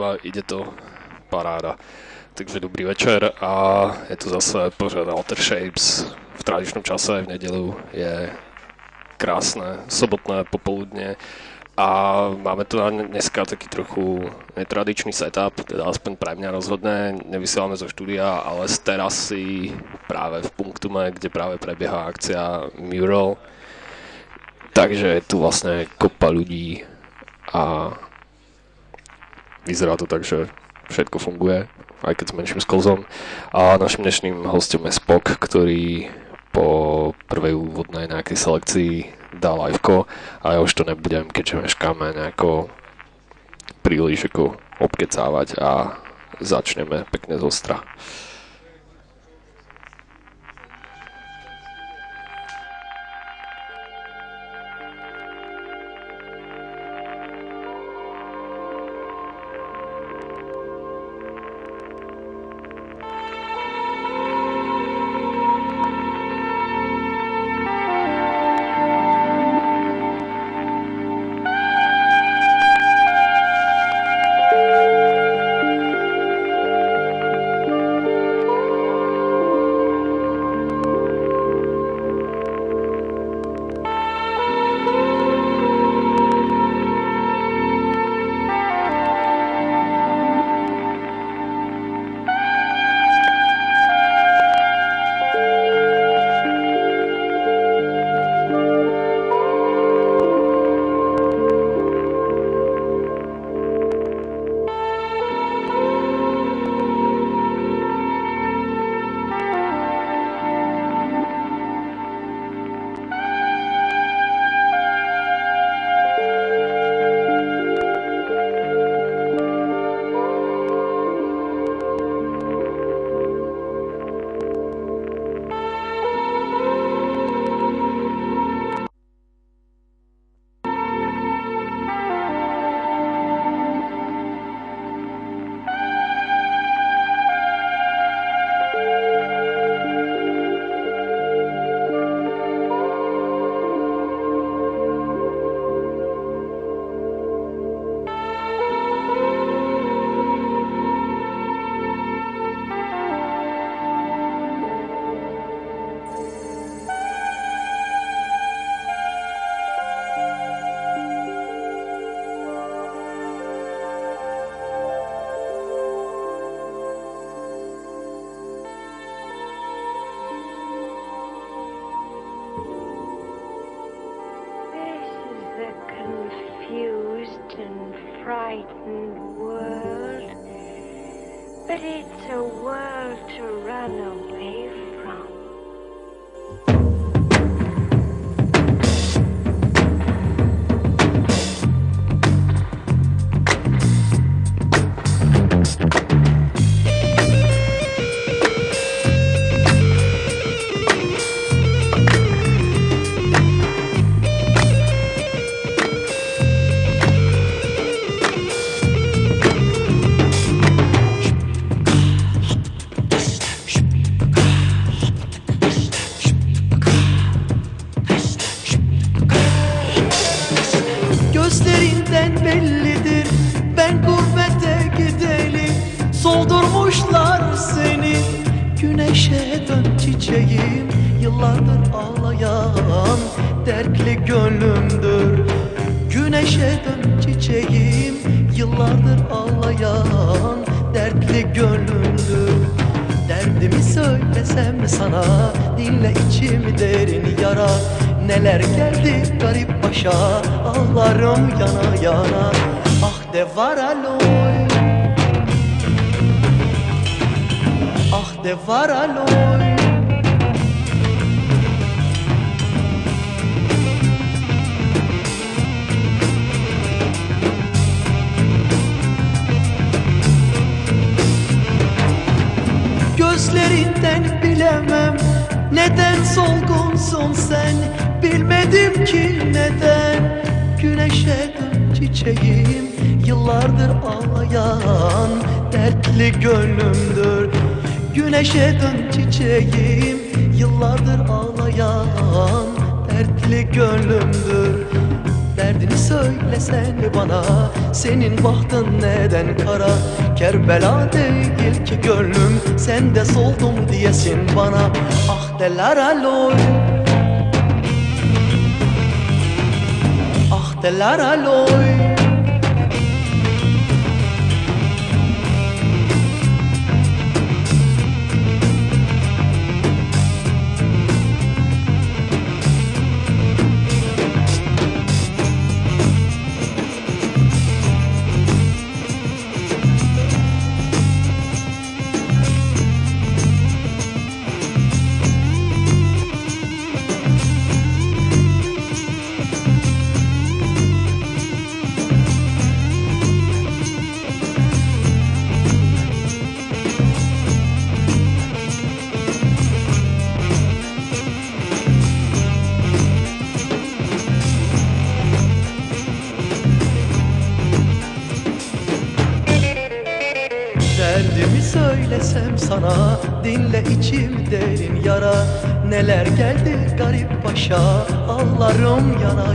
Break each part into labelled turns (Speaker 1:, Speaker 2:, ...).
Speaker 1: dva, ide to paráda. Takže dobrý večer a je tu zase pořad Alter Shapes v tradičnom čase v nedelu je krásne sobotné popoludne a máme tu dneska taký trochu netradičný setup, teda aspoň pre mňa rozhodne, nevysielame zo štúdia, ale z terasy práve v Punktume, kde práve prebieha akcia Mural. Takže je tu vlastne kopa ľudí a vyzerá to tak, že všetko funguje, aj keď s menším sklzom. A našim dnešným hostom je Spok, ktorý po prvej úvodnej nejakej selekcii dá liveko a ja už to nebudem, keďže meškáme nejako príliš ako obkecávať a začneme pekne z ostra.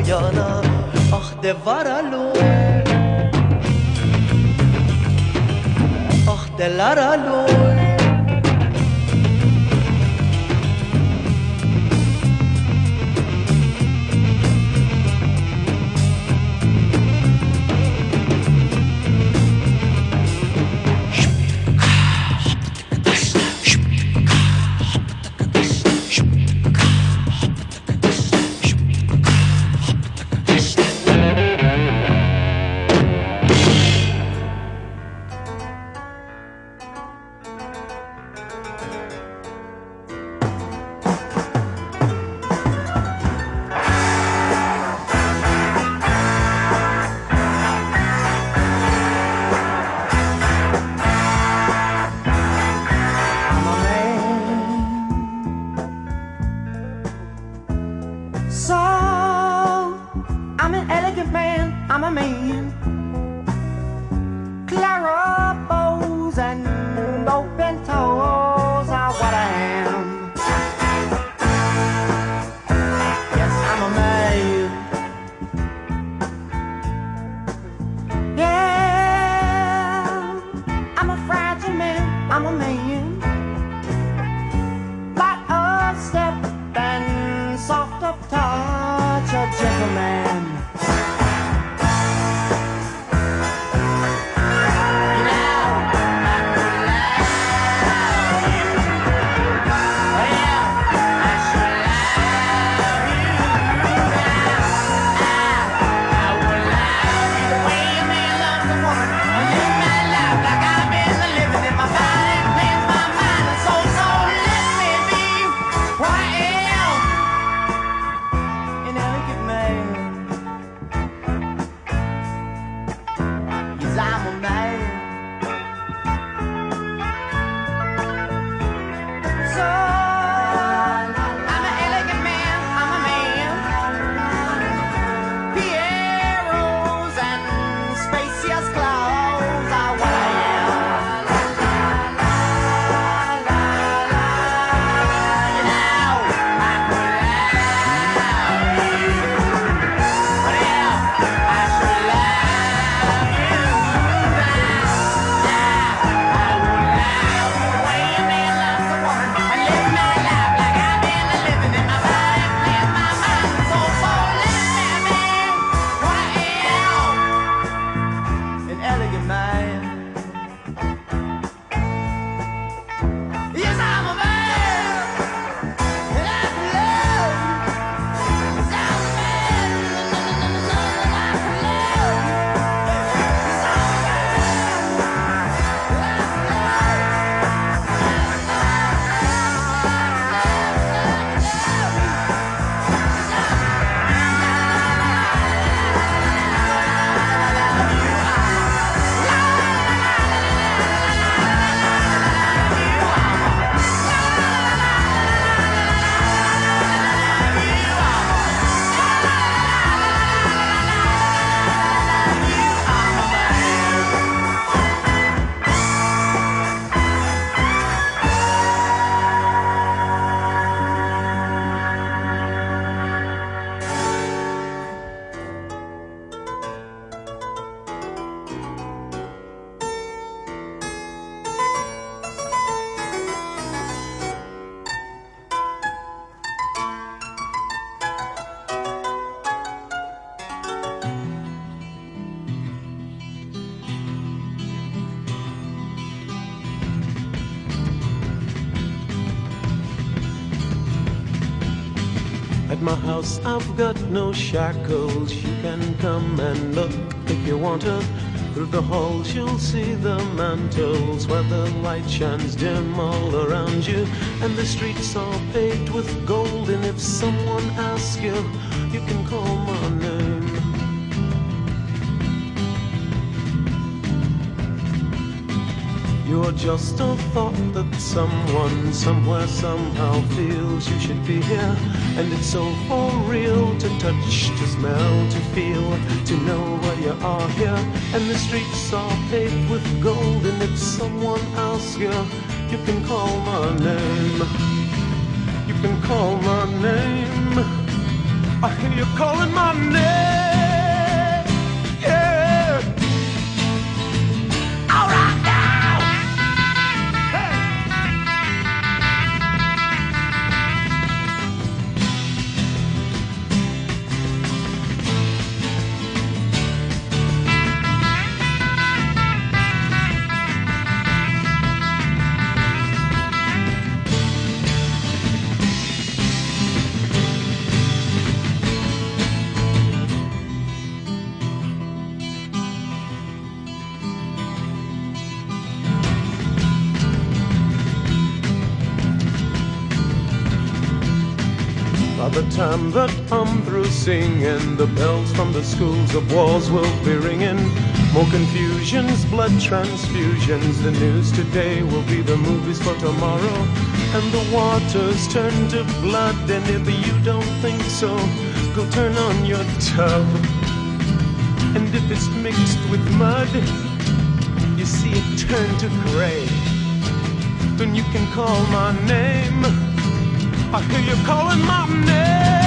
Speaker 1: yana. Ah de varalo Ah
Speaker 2: de laralo I've got no shackles. You can come and look if you want to. Through the halls, you'll see the mantles where the light shines dim all around you. And the streets are paved with gold. And if someone asks you, you can call just a thought that someone somewhere somehow feels you should be here. And it's so for real to touch, to smell, to feel, to know where you are here. And the streets are paved with gold. And if someone asks you, you can call my name. You can call my name. I hear you calling my name. Schools of wars will be ringing. More confusions, blood transfusions. The news today will be the movies for tomorrow. And the waters turn to blood. And if you don't think so, go turn on your tub. And if it's mixed with mud, you see it turn to gray. Then you can call my name. I hear you calling my name.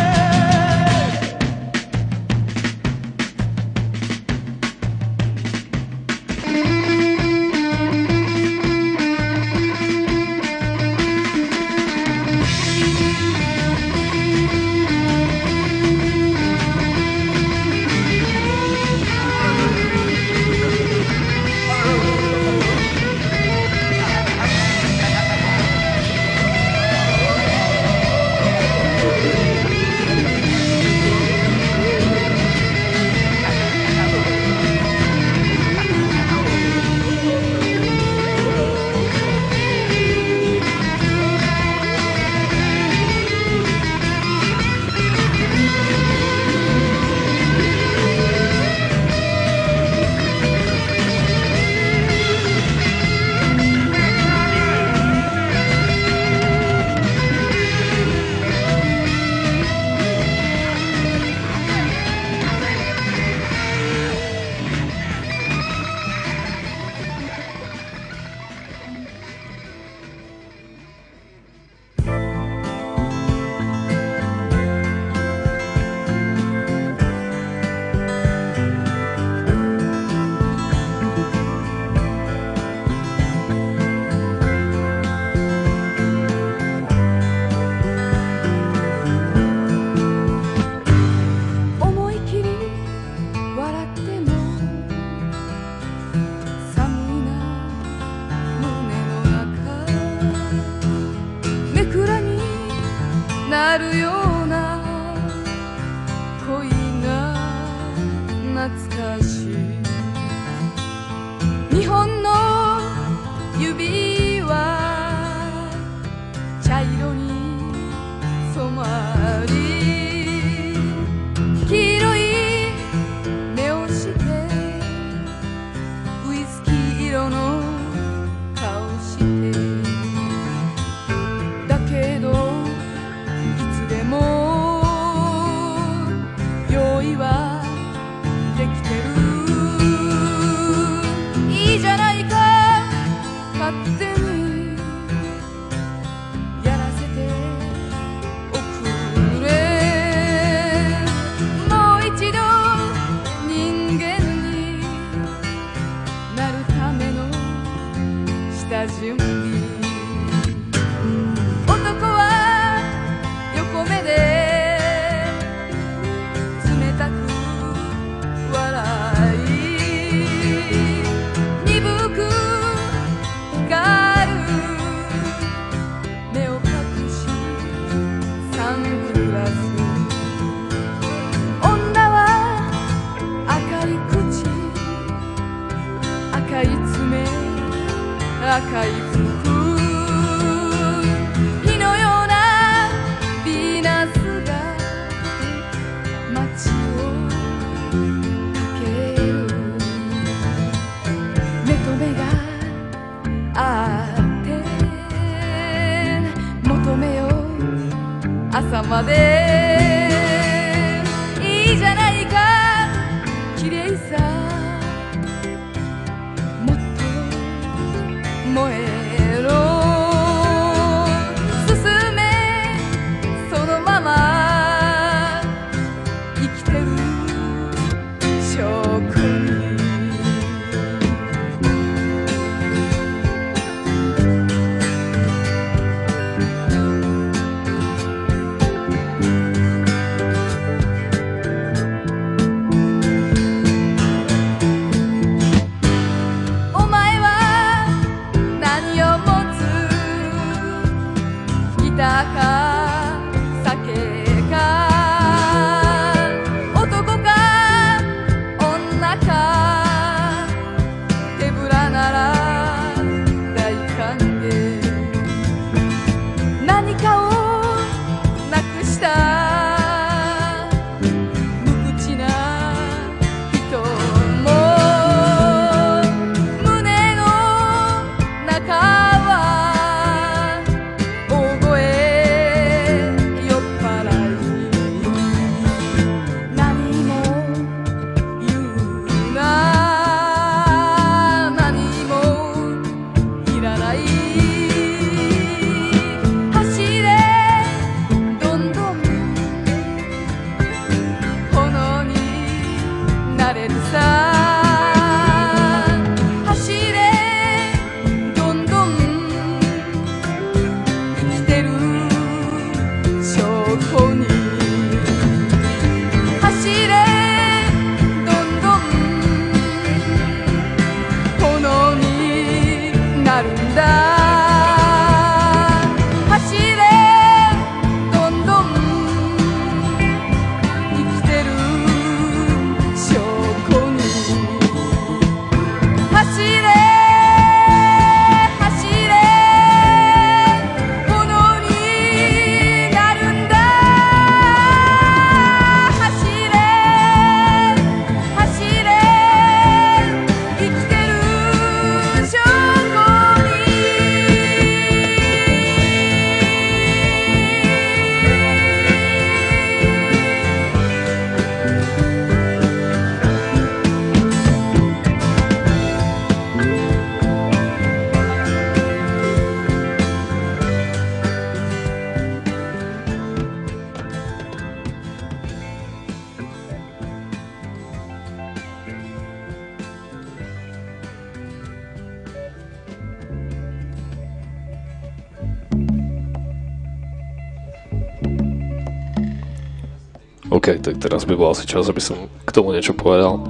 Speaker 3: Teraz by bol asi čas, aby som k tomu niečo povedal.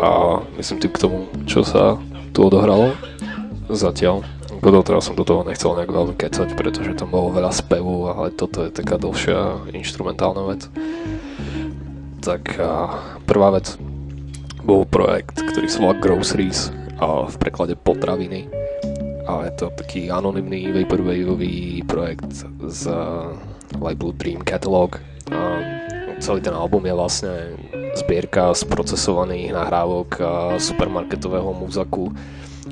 Speaker 3: A myslím tým k tomu, čo sa tu odohralo zatiaľ. Doteraz som do toho nechcel nejak veľmi kecať, pretože tam bolo veľa spevu, ale toto je taká dlhšia instrumentálna vec. Tak prvá vec bol projekt, ktorý sa volá Groceries a v preklade potraviny. A je to taký anonymný vaporwaveový projekt z labelu Dream Catalog. Celý ten album je vlastne zbierka sprocesovaných nahrávok supermarketového muzaku,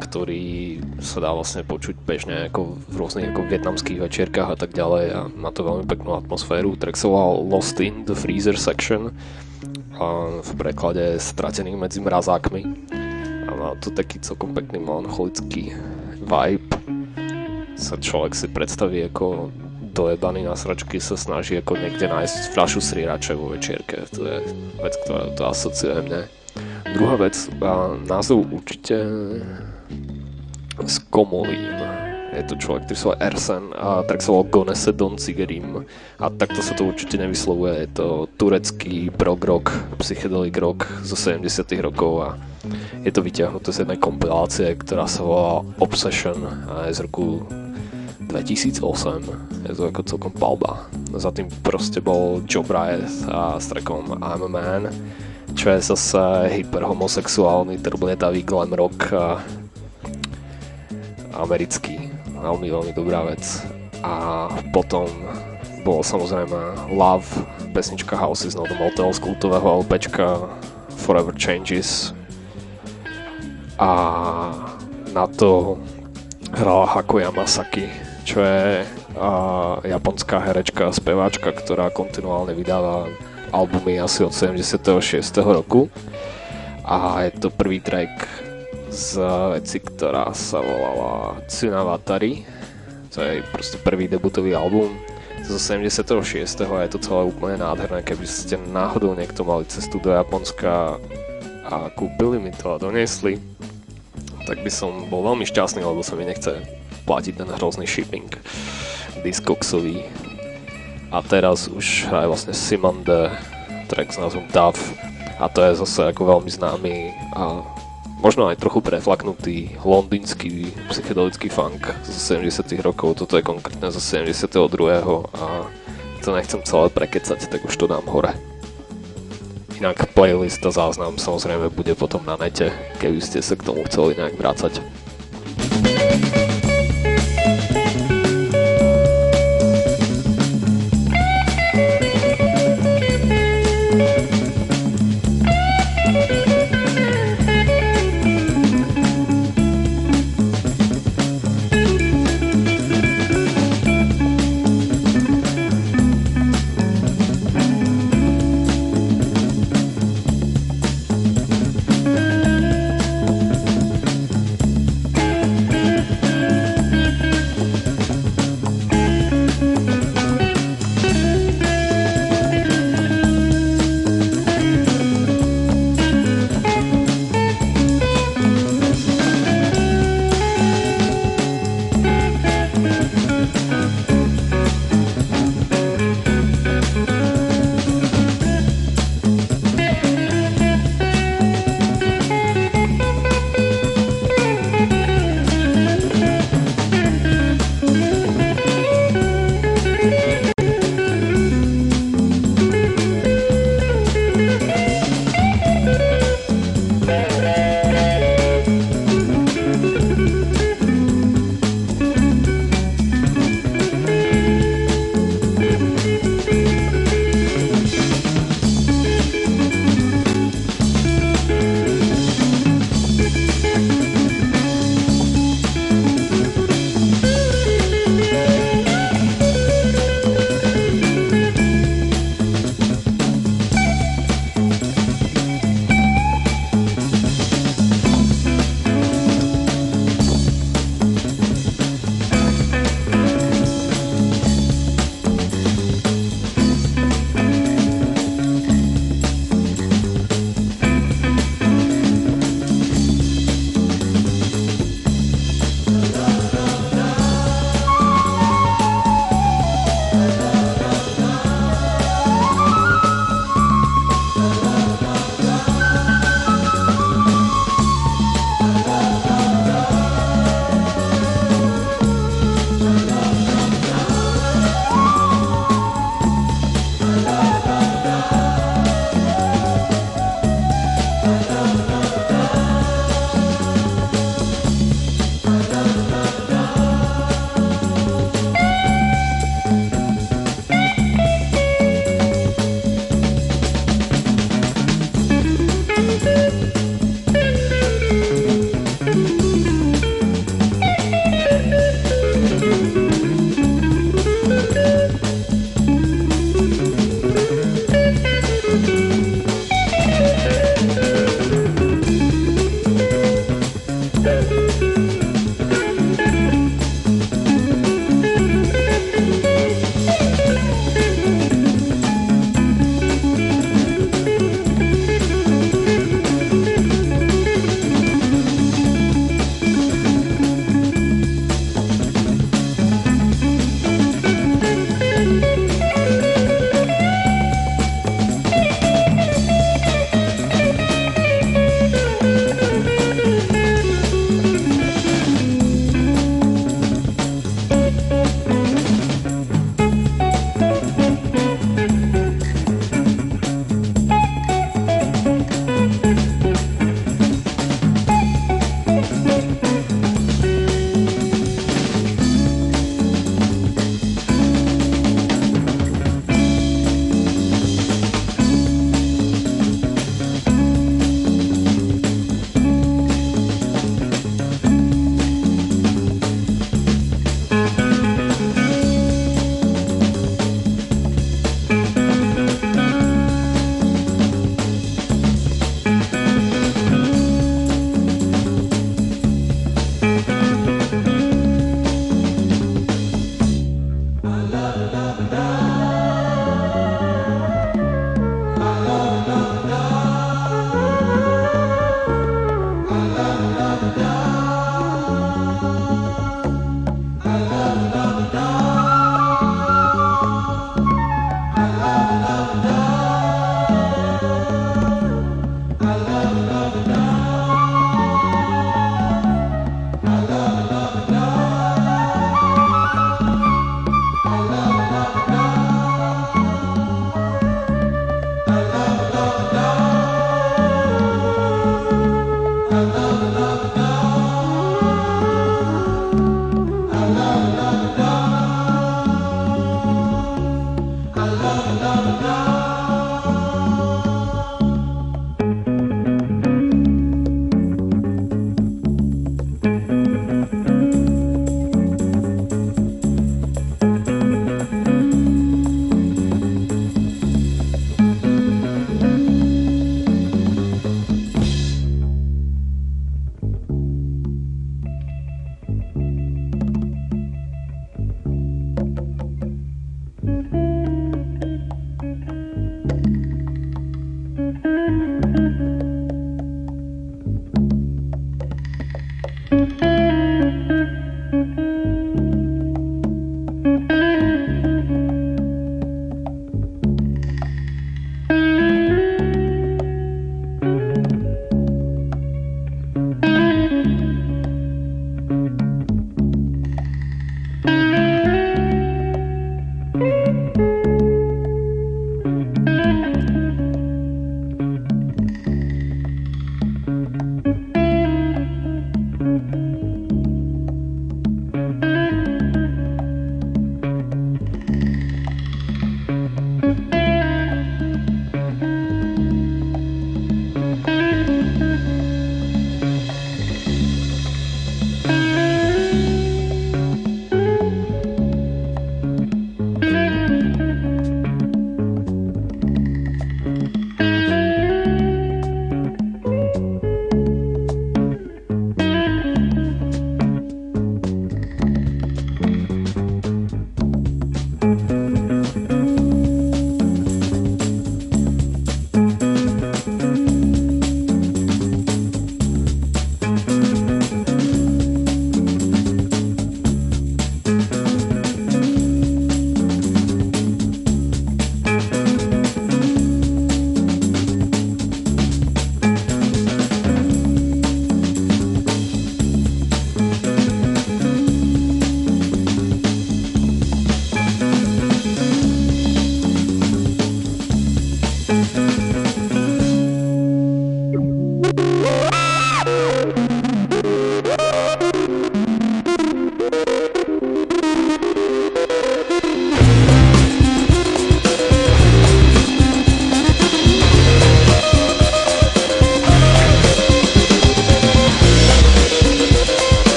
Speaker 3: ktorý sa dá vlastne počuť bežne ako v rôznych ako vietnamských večierkach a tak ďalej a má to veľmi peknú atmosféru. Track sa Lost in the Freezer Section a v preklade Stratený medzi mrazákmi a má to taký celkom pekný melancholický vibe sa človek si predstaví ako dojebaný na sračky sa snaží ako niekde nájsť fľašu srirače vo večierke. To je vec, ktorá to asociuje mne. Druhá vec, a názov určite skomolím. Je to človek, ktorý sa volá Ersen a tak sa volá Gonese Don Cigerim. A takto sa to určite nevyslovuje. Je to turecký prog rock, psychedelic rock zo 70 rokov a je to vyťahnuté z jednej kompilácie, ktorá sa volá Obsession a je z roku 2008. Je to ako celkom palba. Za tým proste bol Joe Bryant a s trackom I'm a Man, čo je zase hyperhomosexuálny, trblietavý glam rock a americký. Veľmi, veľmi dobrá vec. A potom bolo samozrejme Love, pesnička House not a motel z kultového LPčka Forever Changes. A na to hrala Hakuya Masaki, čo je a japonská herečka a speváčka, ktorá kontinuálne vydáva albumy asi od 76. roku a je to prvý track z veci, ktorá sa volala Tsunavatari to je proste prvý debutový album zo 76. a je to celé úplne nádherné, keby ste náhodou niekto mali cestu do Japonska a kúpili mi to a donesli, tak by som bol veľmi šťastný, lebo sa mi nechce platiť ten hrozný shipping Discoxový. A teraz už hraje vlastne Simon the track s názvom Duff a to je zase ako veľmi známy a možno aj trochu preflaknutý londýnsky psychedelický funk z 70 rokov, toto je konkrétne zo 72. a to nechcem celé prekecať, tak už to dám hore. Inak playlist a záznam samozrejme bude potom na nete, keby ste sa k tomu chceli nejak vrácať.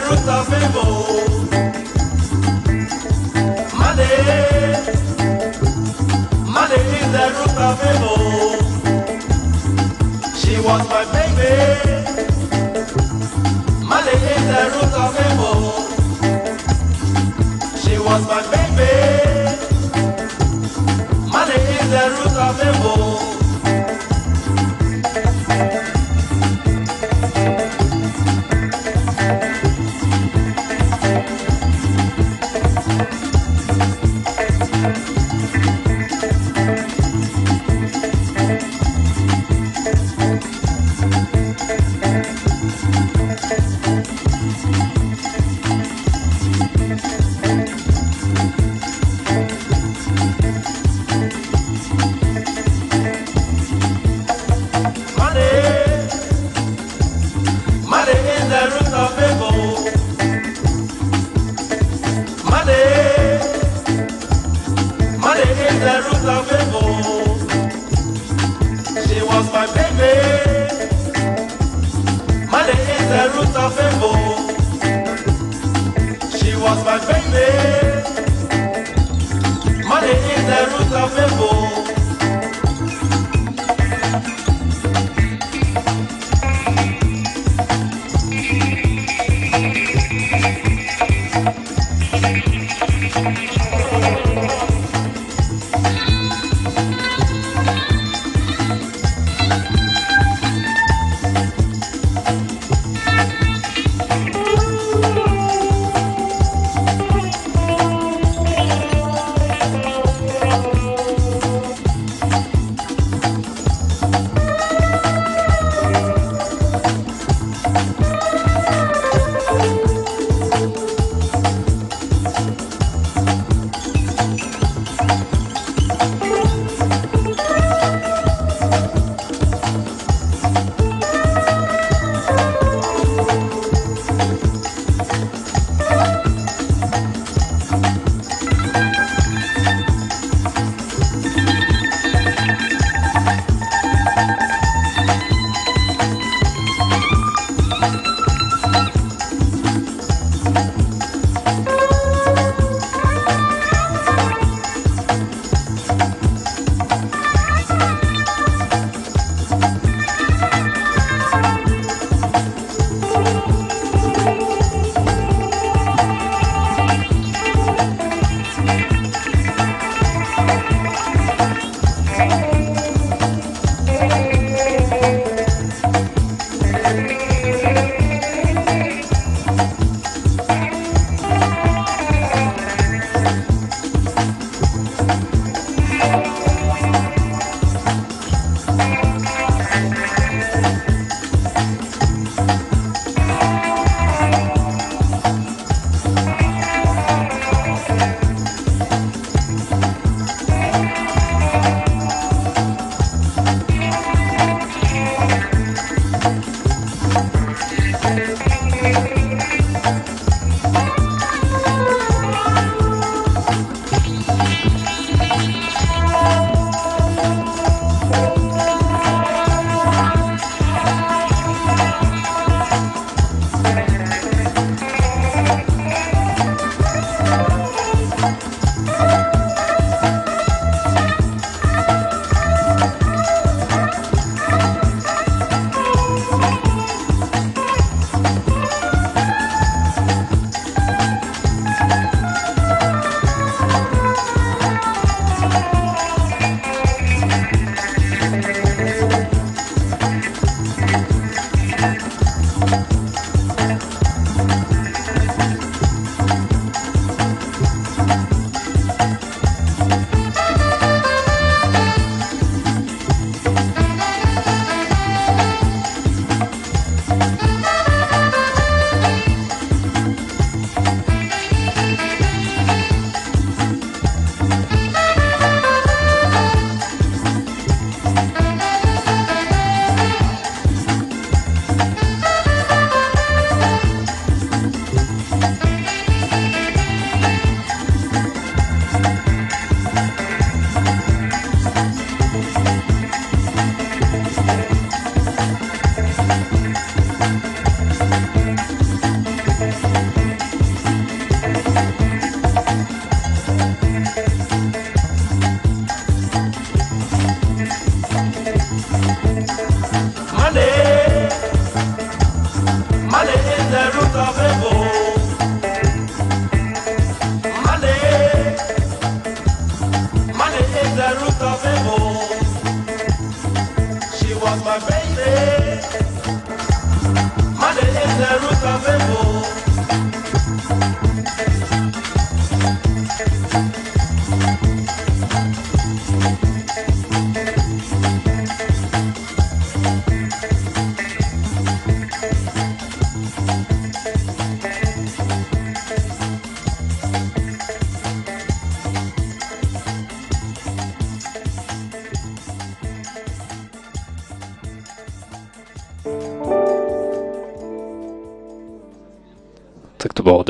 Speaker 4: Ruta Febo. Made, Made is the Ruta Febo. She was my baby. Made is the Ruta Febo. She was my baby. Made is the
Speaker 3: Ruta Febo.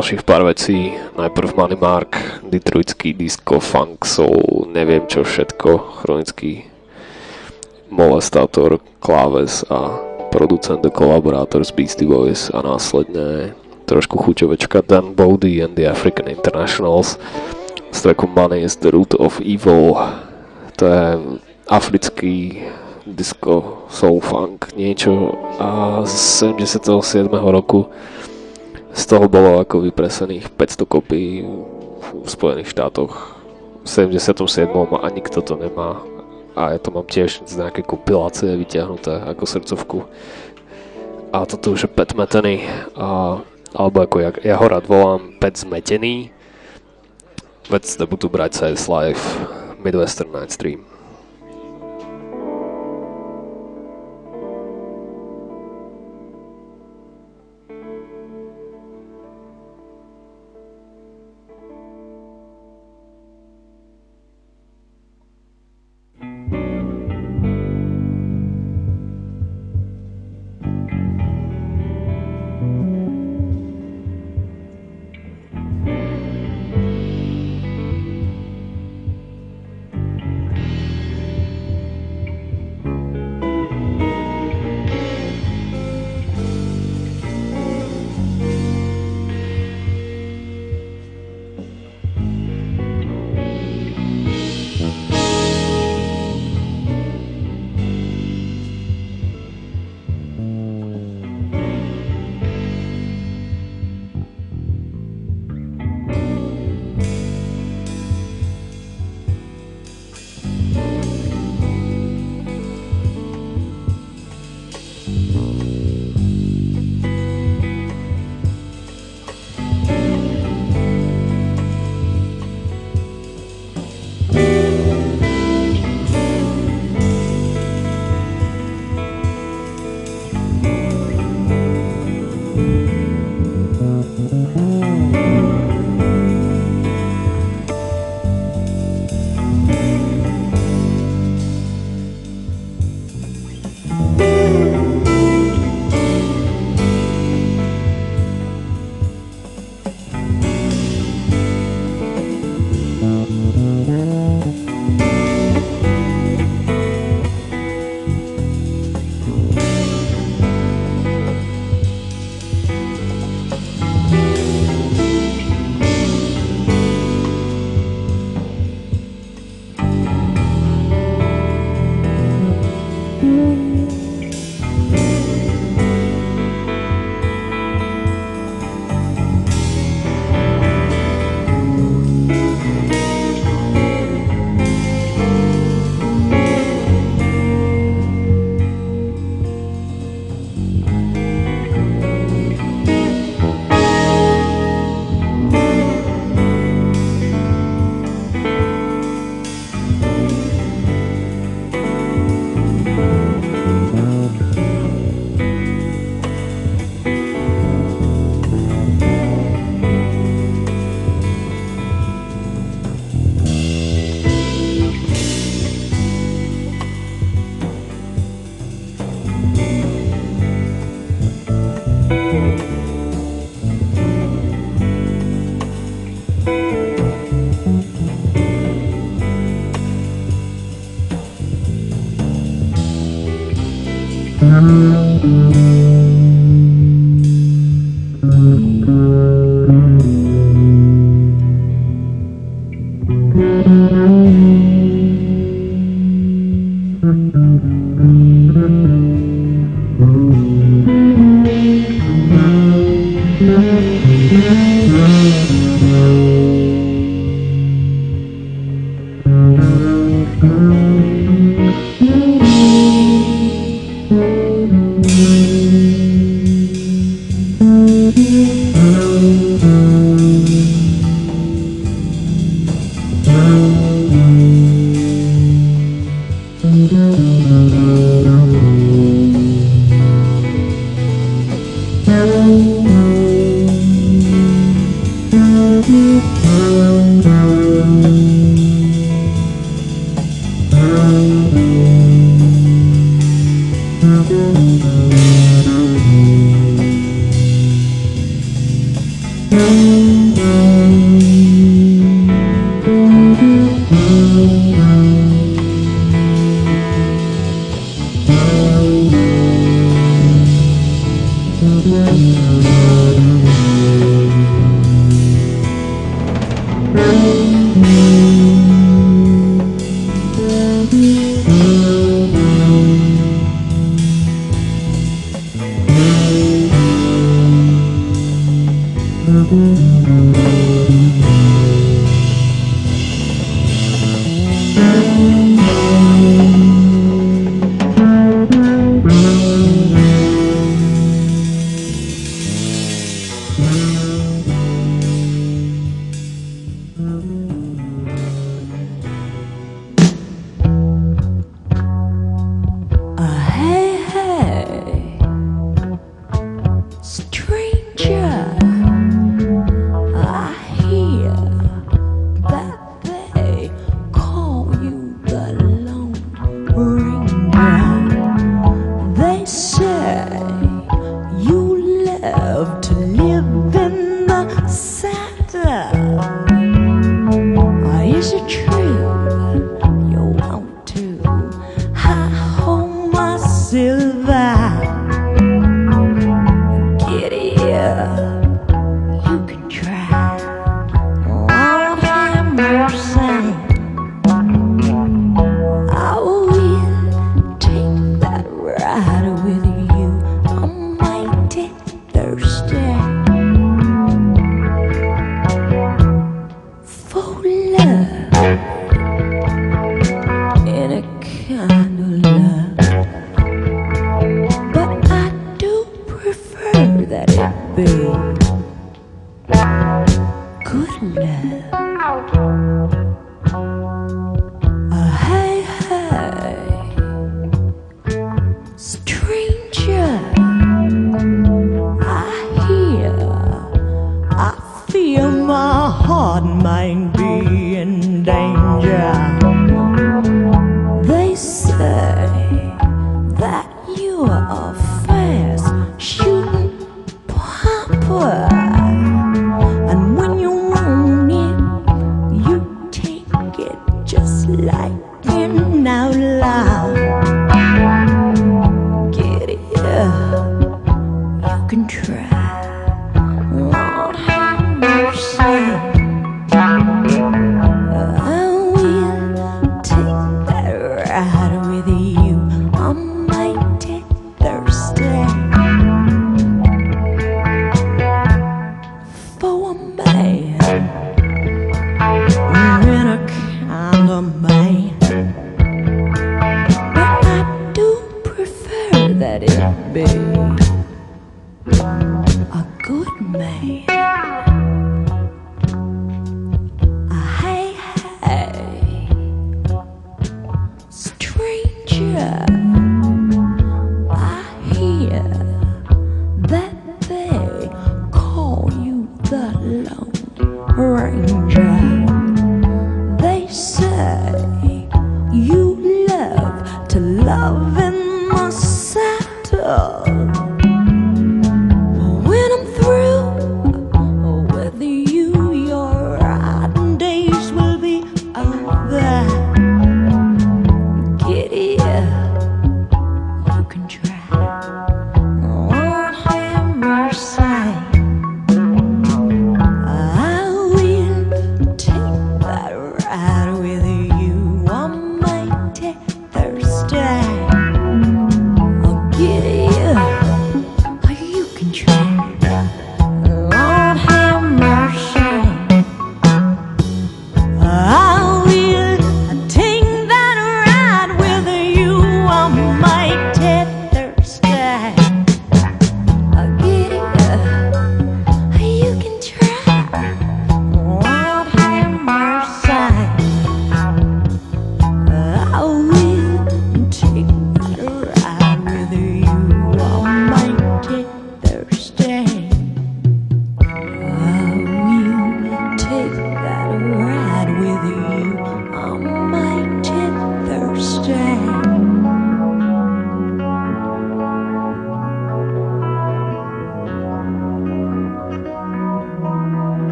Speaker 3: Ďalších pár vecí. Najprv Money Mark, Detroitský disco, funk, soul, neviem čo všetko, chronický molestátor, kláves a producent a kolaborátor z Beastie Boys a následne trošku chuťovečka Dan Bowdy and the African Internationals s trackom Money is the root of evil. To je africký disco, soul, funk, niečo a z 77. roku z toho bolo ako vypresených 500 kopí v Spojených štátoch. V 77. a nikto to nemá. A ja to mám tiež z nejaké kompilácie vyťahnuté ako srdcovku. A toto už je Pet Meteny a, alebo ako ja, ja ho rád volám Pet Zmetený vec debutu Bright Size Live Midwestern Night Stream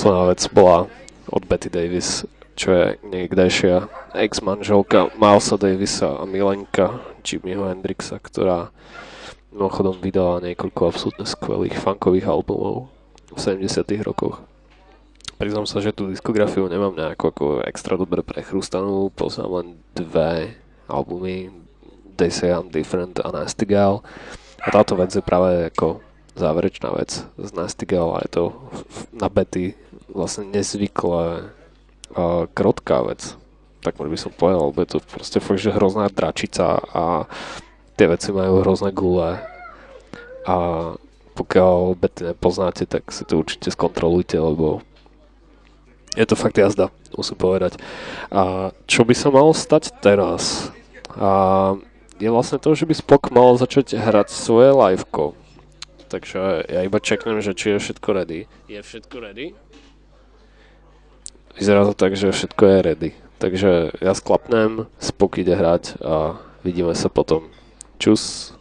Speaker 3: posledná vec bola od Betty Davis, čo je niekdejšia ex-manželka Milesa Davisa a milenka Jimmyho Hendrixa, ktorá mimochodom vydala niekoľko absolútne skvelých funkových albumov v 70 rokoch. Priznám sa, že tú diskografiu nemám nejako ako extra dobre prechrústanú, poznám len dve albumy They Say I'm Different a Nasty Gal. A táto vec je práve ako záverečná vec z Nasty Gal a je to na Betty vlastne nezvyklé a krotká vec. Tak by som povedal, lebo je to proste fakt, že hrozná dračica a tie veci majú hrozné gule a pokiaľ Betty nepoznáte, tak si to určite skontrolujte, lebo je to fakt jazda, musím povedať. A čo by sa malo stať teraz? A je vlastne to, že by Spock mal začať hrať svoje liveko. Takže ja iba čeknem, že či je všetko ready. Je všetko ready? Vyzerá to tak, že všetko je ready. Takže ja sklapnem, Spock ide hrať a vidíme sa potom. Čus.